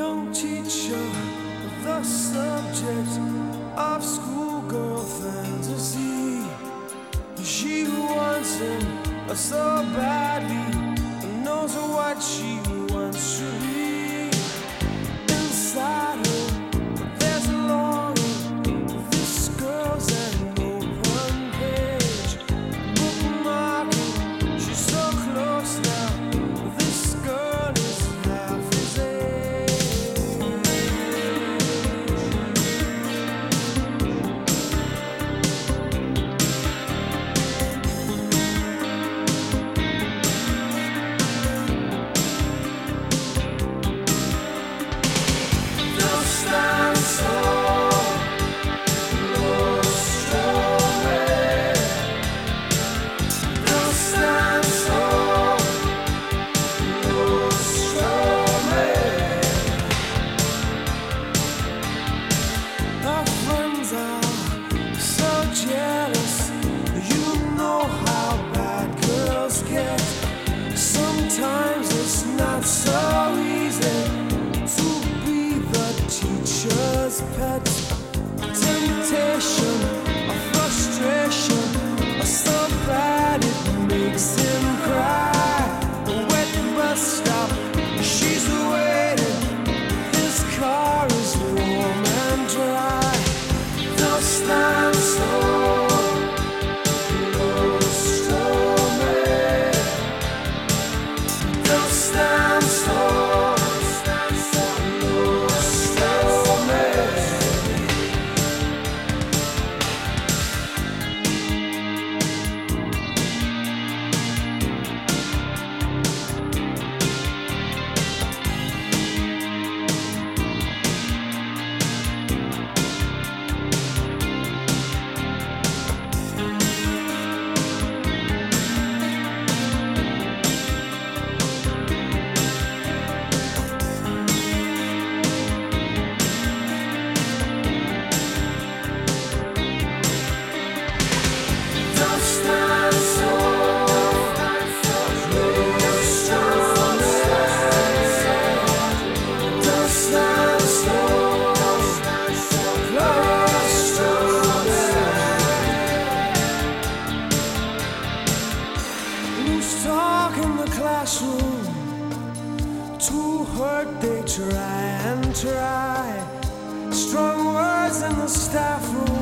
young teacher of the subject of school. as. Temptation. talk in the classroom. To hurt, they try and try. Strong words in the staff room.